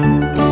Bye.